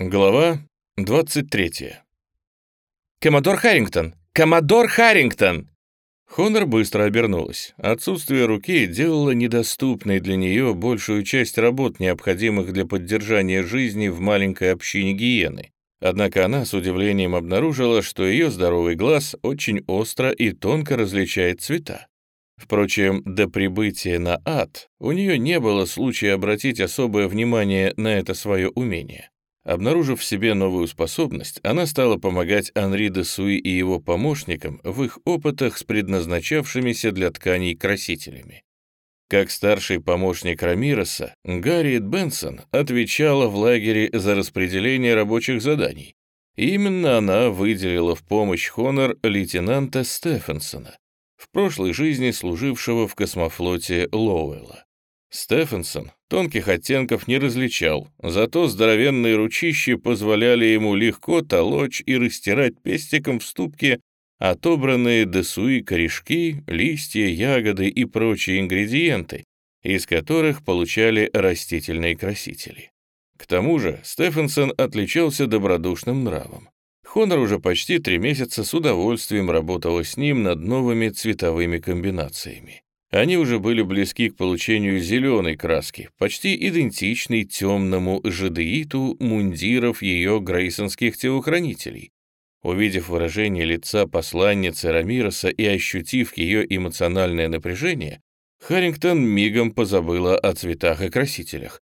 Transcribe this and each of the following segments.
Глава 23. «Коммодор Харрингтон! Коммодор Харрингтон!» Хонор быстро обернулась. Отсутствие руки делало недоступной для нее большую часть работ, необходимых для поддержания жизни в маленькой общине гиены. Однако она с удивлением обнаружила, что ее здоровый глаз очень остро и тонко различает цвета. Впрочем, до прибытия на ад у нее не было случая обратить особое внимание на это свое умение. Обнаружив в себе новую способность, она стала помогать Анри де Суи и его помощникам в их опытах с предназначавшимися для тканей красителями. Как старший помощник Рамироса, Гарриет Бенсон отвечала в лагере за распределение рабочих заданий. И именно она выделила в помощь Хонор лейтенанта Стефенсона, в прошлой жизни служившего в космофлоте Лоуэлла. Стефенсон тонких оттенков не различал, зато здоровенные ручищи позволяли ему легко толочь и растирать пестиком в ступке отобранные десуи корешки, листья, ягоды и прочие ингредиенты, из которых получали растительные красители. К тому же Стефенсон отличался добродушным нравом. Хонор уже почти три месяца с удовольствием работала с ним над новыми цветовыми комбинациями. Они уже были близки к получению зеленой краски, почти идентичной темному жадеиту мундиров ее грейсонских телохранителей. Увидев выражение лица посланницы Рамироса и ощутив ее эмоциональное напряжение, Харрингтон мигом позабыла о цветах и красителях.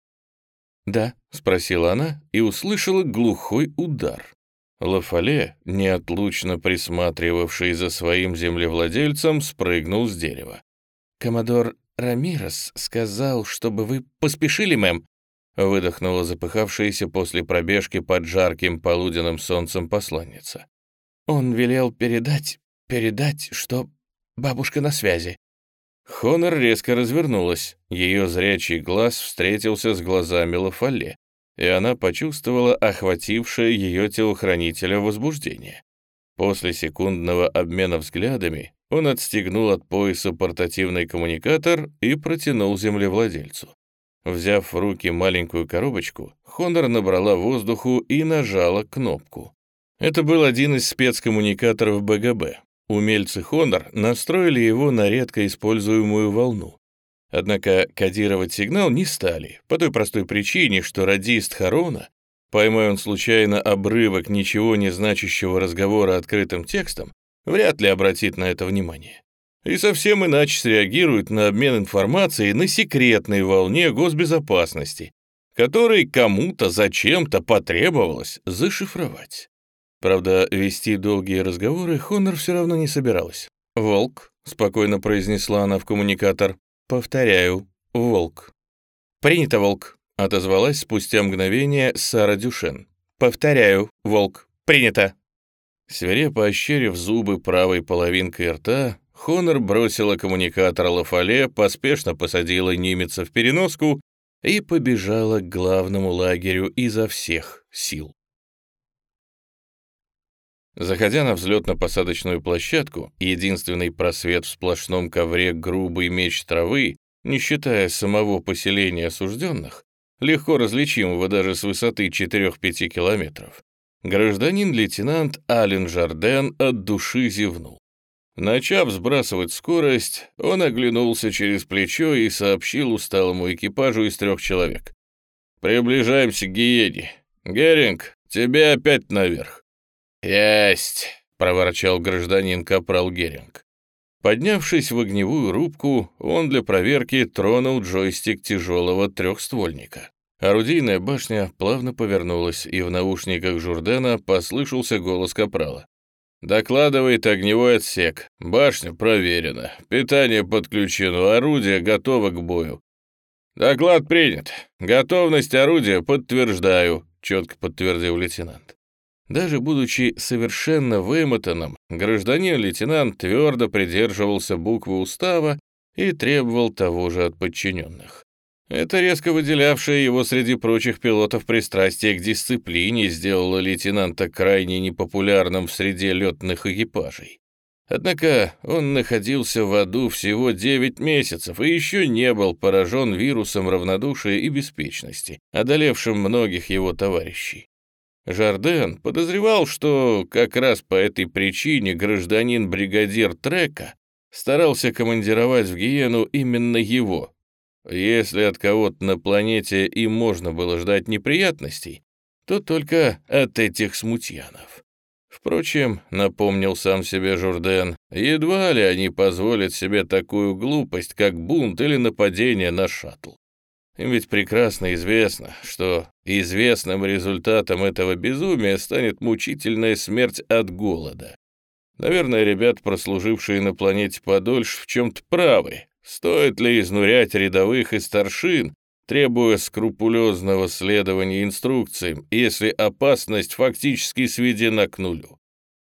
«Да», — спросила она и услышала глухой удар. Лафале, неотлучно присматривавший за своим землевладельцем, спрыгнул с дерева. «Коммодор Рамирес сказал, чтобы вы поспешили, мэм», выдохнула запыхавшаяся после пробежки под жарким полуденным солнцем посланница. «Он велел передать, передать, что бабушка на связи». Хонор резко развернулась. Ее зрячий глаз встретился с глазами Лафале, и она почувствовала охватившее ее телохранителя возбуждение. После секундного обмена взглядами он отстегнул от пояса портативный коммуникатор и протянул землевладельцу. Взяв в руки маленькую коробочку, Хонор набрала воздуху и нажала кнопку. Это был один из спецкоммуникаторов БГБ. Умельцы Хонор настроили его на редко используемую волну. Однако кодировать сигнал не стали, по той простой причине, что радист Харона, поймая он случайно обрывок ничего не значащего разговора открытым текстом, вряд ли обратит на это внимание. И совсем иначе среагирует на обмен информацией на секретной волне госбезопасности, который кому-то зачем-то потребовалось зашифровать. Правда, вести долгие разговоры Хонор все равно не собиралась. «Волк», — спокойно произнесла она в коммуникатор, — «повторяю, волк». «Принято, волк», — отозвалась спустя мгновение Сара Дюшен. «Повторяю, волк, принято». Свирепо ощерив зубы правой половинкой рта, Хонор бросила коммуникатор Лафале, поспешно посадила немеца в переноску и побежала к главному лагерю изо всех сил. Заходя на взлетно-посадочную площадку, единственный просвет в сплошном ковре грубый меч травы, не считая самого поселения осужденных, легко различимого даже с высоты 4-5 километров, Гражданин-лейтенант Ален Жарден от души зевнул. Начав сбрасывать скорость, он оглянулся через плечо и сообщил усталому экипажу из трех человек. «Приближаемся к Гиене. Геринг, тебе опять наверх». «Есть», — проворчал гражданин Капрал Геринг. Поднявшись в огневую рубку, он для проверки тронул джойстик тяжелого трехствольника. Орудийная башня плавно повернулась, и в наушниках Журдена послышался голос Капрала. «Докладывает огневой отсек. Башня проверена. Питание подключено. Орудие готово к бою». «Доклад принят. Готовность орудия подтверждаю», — четко подтвердил лейтенант. Даже будучи совершенно вымотанным, гражданин-лейтенант твердо придерживался буквы устава и требовал того же от подчиненных. Это резко выделявшее его среди прочих пилотов пристрастие к дисциплине сделало лейтенанта крайне непопулярным в среде летных экипажей. Однако он находился в аду всего 9 месяцев и еще не был поражен вирусом равнодушия и беспечности, одолевшим многих его товарищей. Жарден подозревал, что как раз по этой причине гражданин-бригадир Трека старался командировать в Гиену именно его. Если от кого-то на планете им можно было ждать неприятностей, то только от этих смутьянов. Впрочем, напомнил сам себе Журден, едва ли они позволят себе такую глупость, как бунт или нападение на шаттл. Им ведь прекрасно известно, что известным результатом этого безумия станет мучительная смерть от голода. Наверное, ребят, прослужившие на планете подольше, в чем-то правы. Стоит ли изнурять рядовых и старшин, требуя скрупулезного следования инструкциям, если опасность фактически сведена к нулю?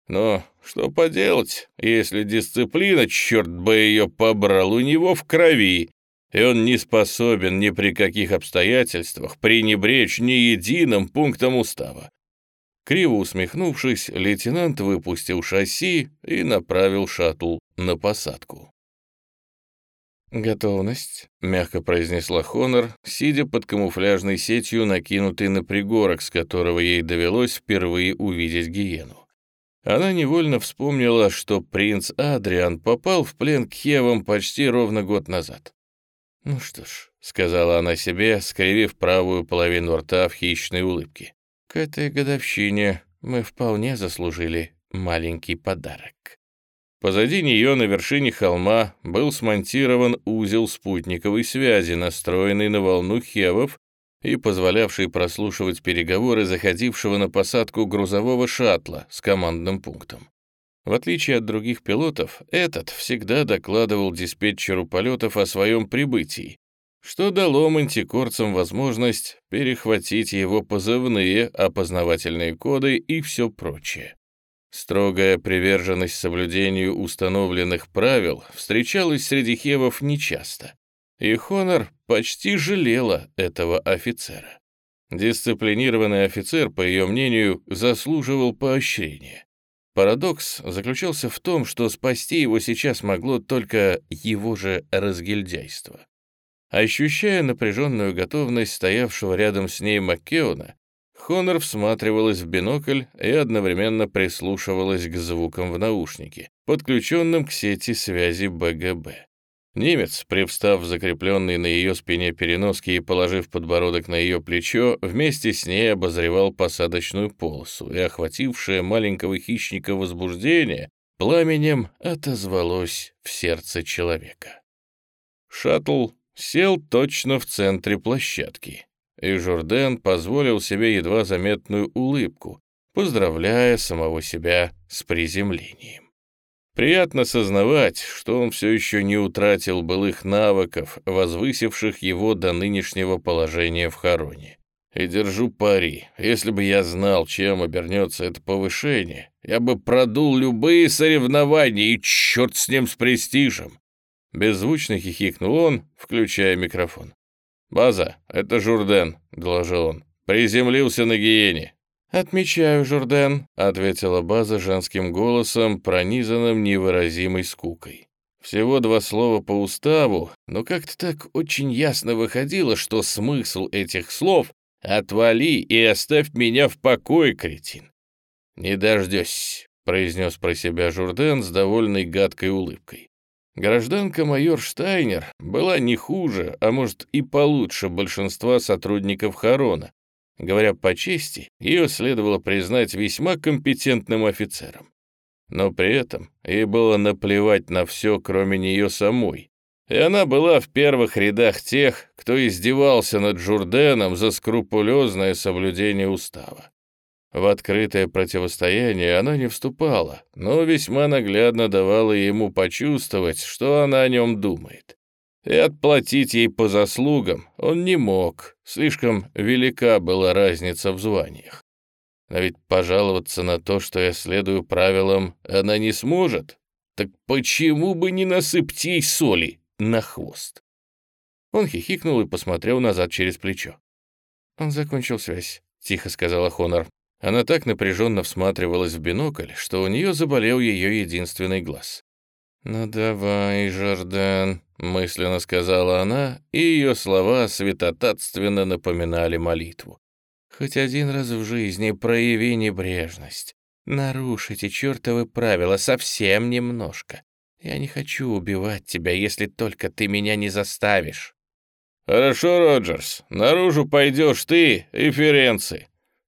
Но что поделать, если дисциплина, черт бы ее побрал, у него в крови, и он не способен ни при каких обстоятельствах пренебречь ни единым пунктом устава. Криво усмехнувшись, лейтенант выпустил шасси и направил шаттл на посадку. «Готовность», — мягко произнесла Хонор, сидя под камуфляжной сетью, накинутой на пригорок, с которого ей довелось впервые увидеть гиену. Она невольно вспомнила, что принц Адриан попал в плен к Хевам почти ровно год назад. «Ну что ж», — сказала она себе, скривив правую половину рта в хищной улыбке, «к этой годовщине мы вполне заслужили маленький подарок». Позади нее на вершине холма был смонтирован узел спутниковой связи, настроенный на волну хевов и позволявший прослушивать переговоры заходившего на посадку грузового шаттла с командным пунктом. В отличие от других пилотов, этот всегда докладывал диспетчеру полетов о своем прибытии, что дало мантикорцам возможность перехватить его позывные, опознавательные коды и все прочее. Строгая приверженность соблюдению установленных правил встречалась среди хевов нечасто, и Хонор почти жалела этого офицера. Дисциплинированный офицер, по ее мнению, заслуживал поощрения. Парадокс заключался в том, что спасти его сейчас могло только его же разгильдяйство. Ощущая напряженную готовность стоявшего рядом с ней Маккеона, Хонор всматривалась в бинокль и одновременно прислушивалась к звукам в наушнике, подключенным к сети связи БГБ. Немец, привстав закрепленный на ее спине переноски и положив подбородок на ее плечо, вместе с ней обозревал посадочную полосу, и охватившее маленького хищника возбуждение пламенем отозвалось в сердце человека. Шаттл сел точно в центре площадки, и Журден позволил себе едва заметную улыбку, поздравляя самого себя с приземлением. Приятно сознавать, что он все еще не утратил былых навыков, возвысивших его до нынешнего положения в Хароне. И держу пари, если бы я знал, чем обернется это повышение, я бы продул любые соревнования, и черт с ним с престижем. Беззвучно хихикнул он, включая микрофон. «База, это Журден», — доложил он. «Приземлился на гиене. «Отмечаю, Журден», — ответила База женским голосом, пронизанным невыразимой скукой. Всего два слова по уставу, но как-то так очень ясно выходило, что смысл этих слов — «отвали и оставь меня в покое, кретин». «Не дождешься», — произнес про себя Журден с довольной гадкой улыбкой. Гражданка-майор Штайнер была не хуже, а может и получше большинства сотрудников Харона, Говоря по чести, ее следовало признать весьма компетентным офицером. Но при этом ей было наплевать на все, кроме нее самой. И она была в первых рядах тех, кто издевался над Джурденом за скрупулезное соблюдение устава. В открытое противостояние она не вступала, но весьма наглядно давала ему почувствовать, что она о нем думает и отплатить ей по заслугам он не мог, слишком велика была разница в званиях. Но ведь пожаловаться на то, что я следую правилам, она не сможет. Так почему бы не насыпать ей соли на хвост? Он хихикнул и посмотрел назад через плечо. «Он закончил связь», — тихо сказала Хонор. Она так напряженно всматривалась в бинокль, что у нее заболел ее единственный глаз. «Ну давай, Жордан», — мысленно сказала она, и ее слова святотатственно напоминали молитву. Хоть один раз в жизни прояви небрежность. Нарушь эти чертовы правила совсем немножко. Я не хочу убивать тебя, если только ты меня не заставишь». «Хорошо, Роджерс, наружу пойдешь ты и Ференци.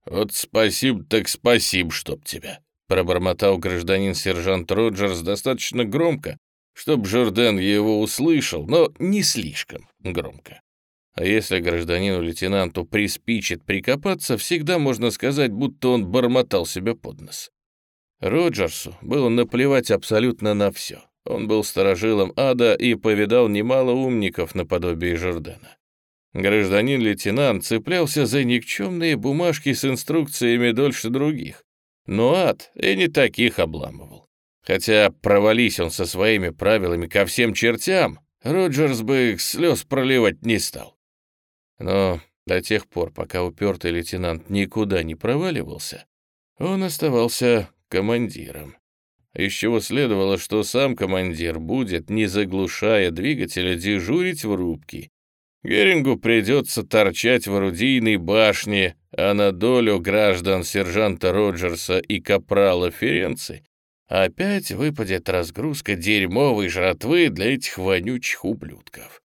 Вот спасибо так спасибо, чтоб тебя», — пробормотал гражданин-сержант Роджерс достаточно громко, чтоб Жорден его услышал, но не слишком громко. А если гражданину-лейтенанту приспичит прикопаться, всегда можно сказать, будто он бормотал себе под нос. Роджерсу было наплевать абсолютно на все. Он был сторожилом ада и повидал немало умников наподобие Жордена. Гражданин-лейтенант цеплялся за никчемные бумажки с инструкциями дольше других, но ад и не таких обламывал. Хотя провались он со своими правилами ко всем чертям, Роджерс бы их слез проливать не стал. Но до тех пор, пока упертый лейтенант никуда не проваливался, он оставался командиром из чего следовало, что сам командир будет, не заглушая двигателя, дежурить в рубке. Герингу придется торчать в орудийной башне, а на долю граждан сержанта Роджерса и капрала Ференци опять выпадет разгрузка дерьмовой жратвы для этих вонючих ублюдков.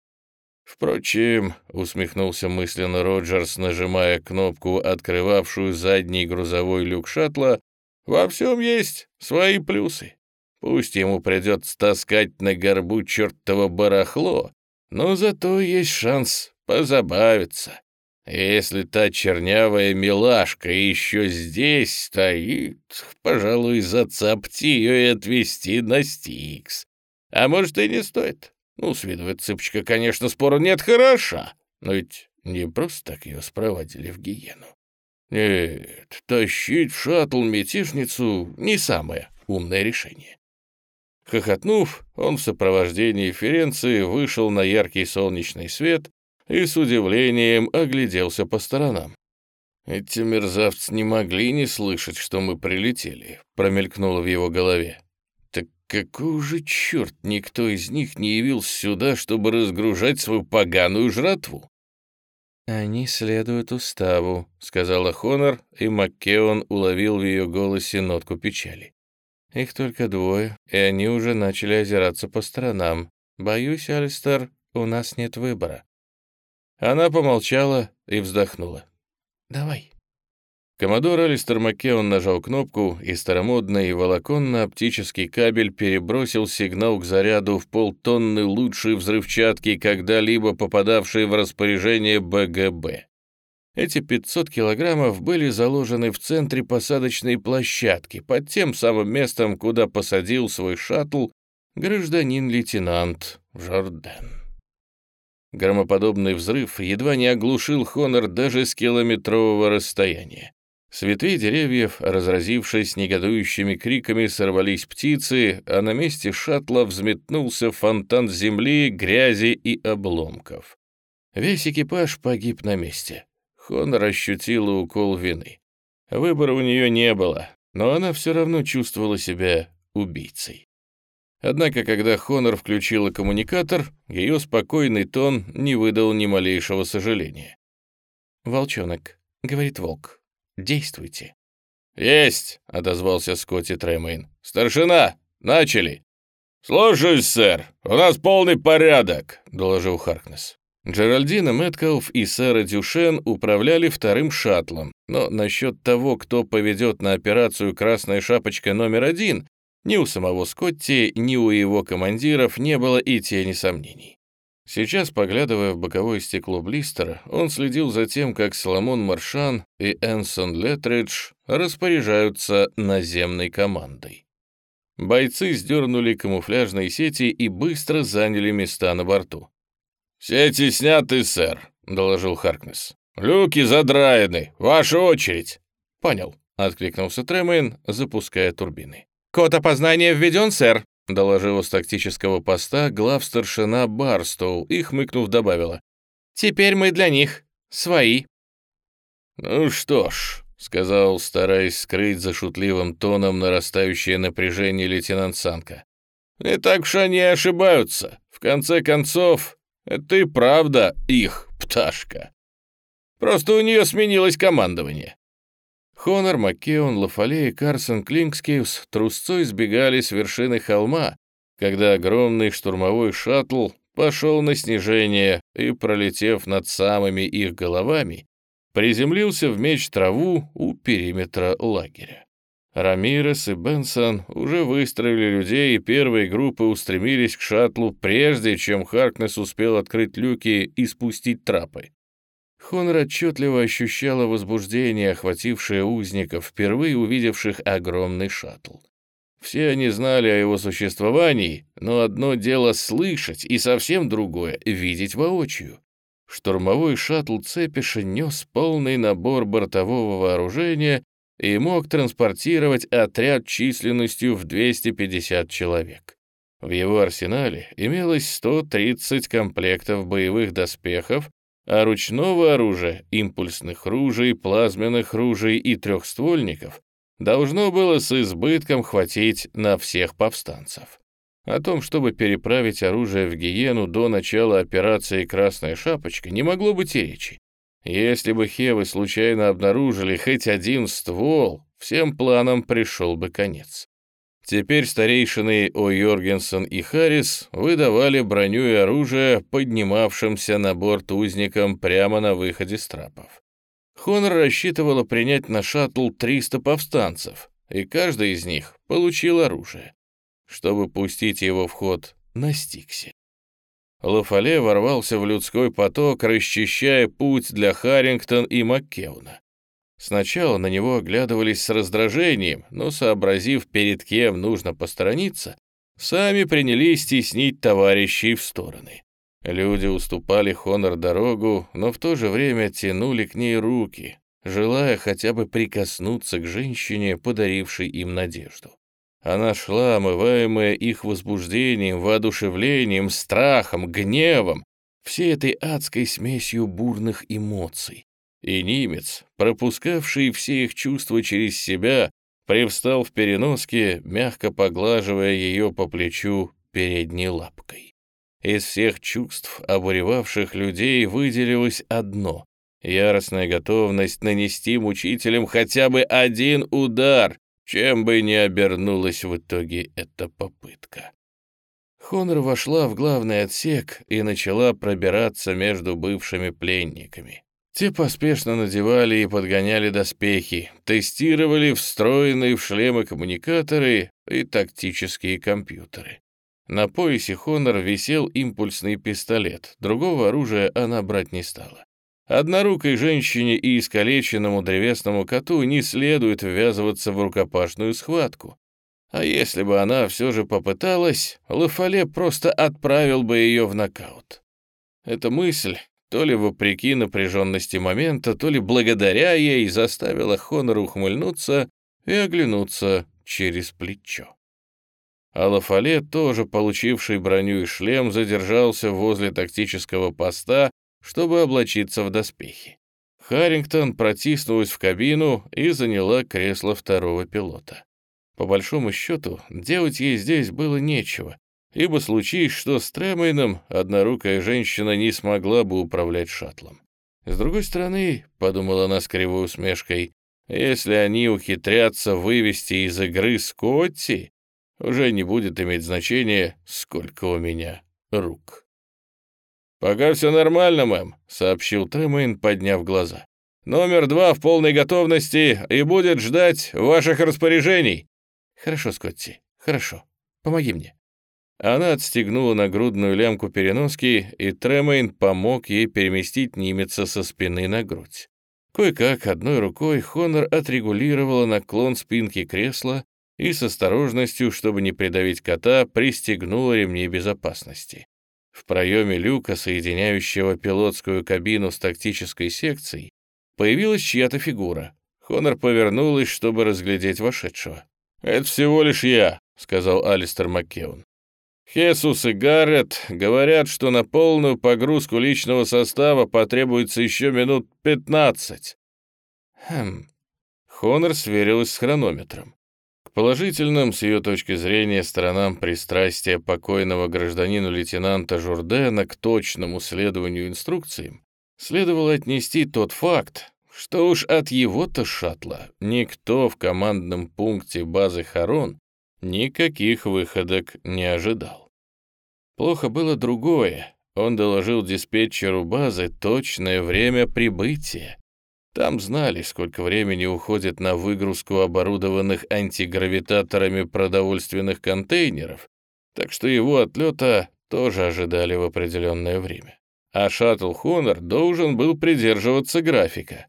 Впрочем, усмехнулся мысленно Роджерс, нажимая кнопку, открывавшую задний грузовой люк шаттла, во всем есть свои плюсы. Пусть ему придется таскать на горбу чертово барахло, но зато есть шанс позабавиться. Если та чернявая милашка еще здесь стоит, пожалуй, зацапти ее и отвезти на Стикс. А может, и не стоит. Ну, с виду эта цыпочка, конечно, спору нет, хороша, но ведь не просто так ее спровадили в гиену. Нет, тащить в шаттл мятежницу — не самое умное решение. Хохотнув, он в сопровождении Ференции вышел на яркий солнечный свет и с удивлением огляделся по сторонам. «Эти мерзавцы не могли не слышать, что мы прилетели», — промелькнуло в его голове. «Так какой же черт никто из них не явился сюда, чтобы разгружать свою поганую жратву?» «Они следуют уставу», — сказала Хонор, и Маккеон уловил в ее голосе нотку печали. «Их только двое, и они уже начали озираться по сторонам. Боюсь, Алистер, у нас нет выбора». Она помолчала и вздохнула. «Давай». Коммодор Алистер Маккеон нажал кнопку, и старомодный волоконно-оптический кабель перебросил сигнал к заряду в полтонны лучшей взрывчатки, когда-либо попадавшей в распоряжение БГБ. Эти 500 килограммов были заложены в центре посадочной площадки, под тем самым местом, куда посадил свой шаттл гражданин-лейтенант Жорден. Громоподобный взрыв едва не оглушил Хонор даже с километрового расстояния. С ветвей деревьев, разразившись негодующими криками, сорвались птицы, а на месте шаттла взметнулся фонтан земли, грязи и обломков. Весь экипаж погиб на месте. Хонор ощутила укол вины. Выбора у нее не было, но она все равно чувствовала себя убийцей. Однако, когда Хонор включила коммуникатор, ее спокойный тон не выдал ни малейшего сожаления. «Волчонок», — говорит волк, Действуйте». «Есть!» — отозвался Скотти Тремейн. «Старшина, начали!» «Слушаюсь, сэр. У нас полный порядок», — доложил Харкнес. Джеральдина Мэткалф и Сэра Дюшен управляли вторым шаттлом, но насчет того, кто поведет на операцию «Красная шапочка» номер один, ни у самого Скотти, ни у его командиров не было и тени сомнений. Сейчас, поглядывая в боковое стекло блистера, он следил за тем, как Соломон Маршан и Энсон Летридж распоряжаются наземной командой. Бойцы сдернули камуфляжные сети и быстро заняли места на борту. «Сети сняты, сэр», — доложил Харкнес. «Люки задраены. Ваша очередь». «Понял», — откликнулся Тремейн, запуская турбины. «Код опознания введен, сэр», — доложила с тактического поста главстаршина Барстоу и, хмыкнув, добавила. «Теперь мы для них свои». «Ну что ж», — сказал, стараясь скрыть за шутливым тоном нарастающее напряжение лейтенант Санка. «Не так уж они ошибаются. В конце концов, это и правда их пташка». Просто у нее сменилось командование». Хонор, Маккеон, Лафале и Карсон Клинкскиус трусцой сбегали с вершины холма, когда огромный штурмовой шаттл пошел на снижение и, пролетев над самыми их головами, приземлился в меч траву у периметра лагеря. Рамирес и Бенсон уже выстроили людей, и первые группы устремились к шаттлу, прежде чем Харкнес успел открыть люки и спустить трапы. Хонор отчетливо ощущала возбуждение, охватившее узников, впервые увидевших огромный шаттл. Все они знали о его существовании, но одно дело слышать, и совсем другое — видеть воочию. Штурмовой шаттл Цепиша нес полный набор бортового вооружения и мог транспортировать отряд численностью в 250 человек. В его арсенале имелось 130 комплектов боевых доспехов, а ручного оружия, импульсных ружей, плазменных ружей и трехствольников должно было с избытком хватить на всех повстанцев. О том, чтобы переправить оружие в Гиену до начала операции «Красная шапочка», не могло быть и речи. Если бы Хевы случайно обнаружили хоть один ствол, всем планам пришел бы конец. Теперь старейшины О. Йоргенсен и Харрис выдавали броню и оружие поднимавшимся на борт узникам прямо на выходе с трапов. Хонор рассчитывала принять на шаттл 300 повстанцев, и каждый из них получил оружие, чтобы пустить его в ход на Стиксе. Лафале ворвался в людской поток, расчищая путь для Харрингтон и Маккеуна. Сначала на него оглядывались с раздражением, но, сообразив, перед кем нужно посторониться, сами принялись теснить товарищей в стороны. Люди уступали Хонор дорогу, но в то же время тянули к ней руки, желая хотя бы прикоснуться к женщине, подарившей им надежду. Она шла, омываемая их возбуждением, воодушевлением, страхом, гневом, всей этой адской смесью бурных эмоций. И немец, пропускавший все их чувства через себя, привстал в переноске, мягко поглаживая ее по плечу передней лапкой. Из всех чувств, обуревавших людей, выделилось одно — яростная готовность нанести мучителям хотя бы один удар, чем бы ни обернулась в итоге эта попытка. Хонор вошла в главный отсек и начала пробираться между бывшими пленниками. Те поспешно надевали и подгоняли доспехи, тестировали встроенные в шлемы коммуникаторы и тактические компьютеры. На поясе Хонор висел импульсный пистолет, другого оружия она брать не стала. Однорукой женщине и искалеченному древесному коту не следует ввязываться в рукопашную схватку. А если бы она все же попыталась, Лафале просто отправил бы ее в нокаут. Эта мысль, то ли вопреки напряженности момента, то ли благодаря ей, заставила Хонора ухмыльнуться и оглянуться через плечо. А Лафале, тоже получивший броню и шлем, задержался возле тактического поста чтобы облачиться в доспехи. Харрингтон протиснулась в кабину и заняла кресло второго пилота. По большому счету, делать ей здесь было нечего, ибо случись что с Тремейном, однорукая женщина не смогла бы управлять шаттлом. С другой стороны, — подумала она с кривой усмешкой, — если они ухитрятся вывести из игры Скотти, уже не будет иметь значения, сколько у меня рук. «Пока все нормально, мэм», — сообщил Тремейн, подняв глаза. «Номер два в полной готовности и будет ждать ваших распоряжений». «Хорошо, Скотти, хорошо. Помоги мне». Она отстегнула нагрудную лямку переноски, и Тремейн помог ей переместить немеца со спины на грудь. Кое-как одной рукой Хонор отрегулировала наклон спинки кресла и с осторожностью, чтобы не придавить кота, пристегнула ремни безопасности. В проеме люка, соединяющего пилотскую кабину с тактической секцией, появилась чья-то фигура. Хонор повернулась, чтобы разглядеть вошедшего. «Это всего лишь я», — сказал Алистер Маккеун. «Хесус и Гаррет говорят, что на полную погрузку личного состава потребуется еще минут пятнадцать». «Хм...» Хонор сверилась с хронометром. Положительным, с ее точки зрения, сторонам пристрастия покойного гражданина лейтенанта Журдена к точному следованию инструкциям следовало отнести тот факт, что уж от его-то шаттла никто в командном пункте базы Харон никаких выходок не ожидал. Плохо было другое. Он доложил диспетчеру базы точное время прибытия. Там знали, сколько времени уходит на выгрузку оборудованных антигравитаторами продовольственных контейнеров, так что его отлета тоже ожидали в определенное время. А шаттл Хонор должен был придерживаться графика.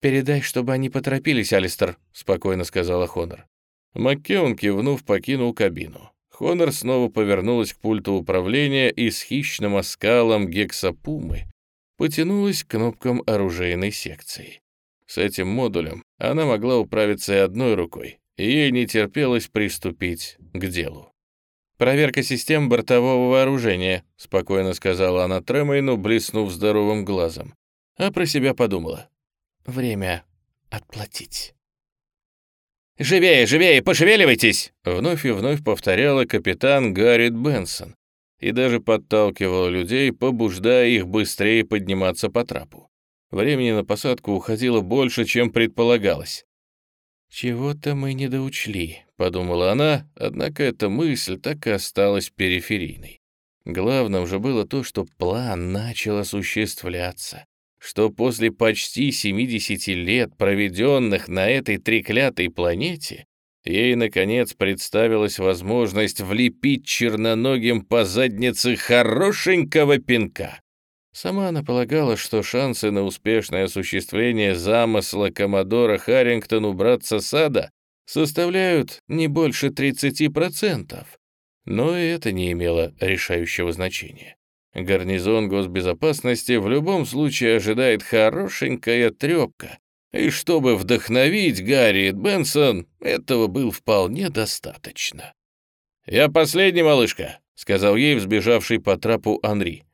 «Передай, чтобы они поторопились, Алистер», — спокойно сказала Хонор. Маккеон, кивнув, покинул кабину. Хонор снова повернулась к пульту управления и с хищным оскалом гексапумы потянулась к кнопкам оружейной секции. С этим модулем она могла управиться и одной рукой, и ей не терпелось приступить к делу. «Проверка систем бортового вооружения», — спокойно сказала она Тремейну, блеснув здоровым глазом. А про себя подумала. «Время отплатить». «Живее, живее, пошевеливайтесь!» Вновь и вновь повторяла капитан Гаррит Бенсон и даже подталкивала людей, побуждая их быстрее подниматься по трапу. Времени на посадку уходило больше, чем предполагалось. «Чего-то мы не доучли», — подумала она, однако эта мысль так и осталась периферийной. Главным же было то, что план начал осуществляться, что после почти 70 лет, проведенных на этой треклятой планете, ей, наконец, представилась возможность влепить черноногим по заднице хорошенького пинка. Сама она полагала, что шансы на успешное осуществление замысла Коммодора Харрингтон убраться с ада составляют не больше 30%. Но и это не имело решающего значения. Гарнизон госбезопасности в любом случае ожидает хорошенькая трепка, и чтобы вдохновить Гарриет Бенсон, этого было вполне достаточно. «Я последний, малышка», — сказал ей взбежавший по трапу Анри.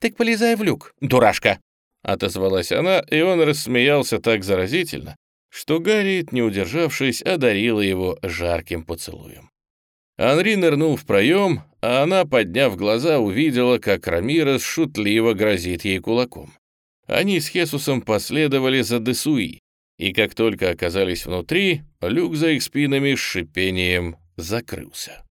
«Так полезай в люк, дурашка!» Отозвалась она, и он рассмеялся так заразительно, что Гарриет, не удержавшись, одарила его жарким поцелуем. Анри нырнул в проем, а она, подняв глаза, увидела, как Рамирес шутливо грозит ей кулаком. Они с Хесусом последовали за Десуи, и как только оказались внутри, люк за их спинами с шипением закрылся.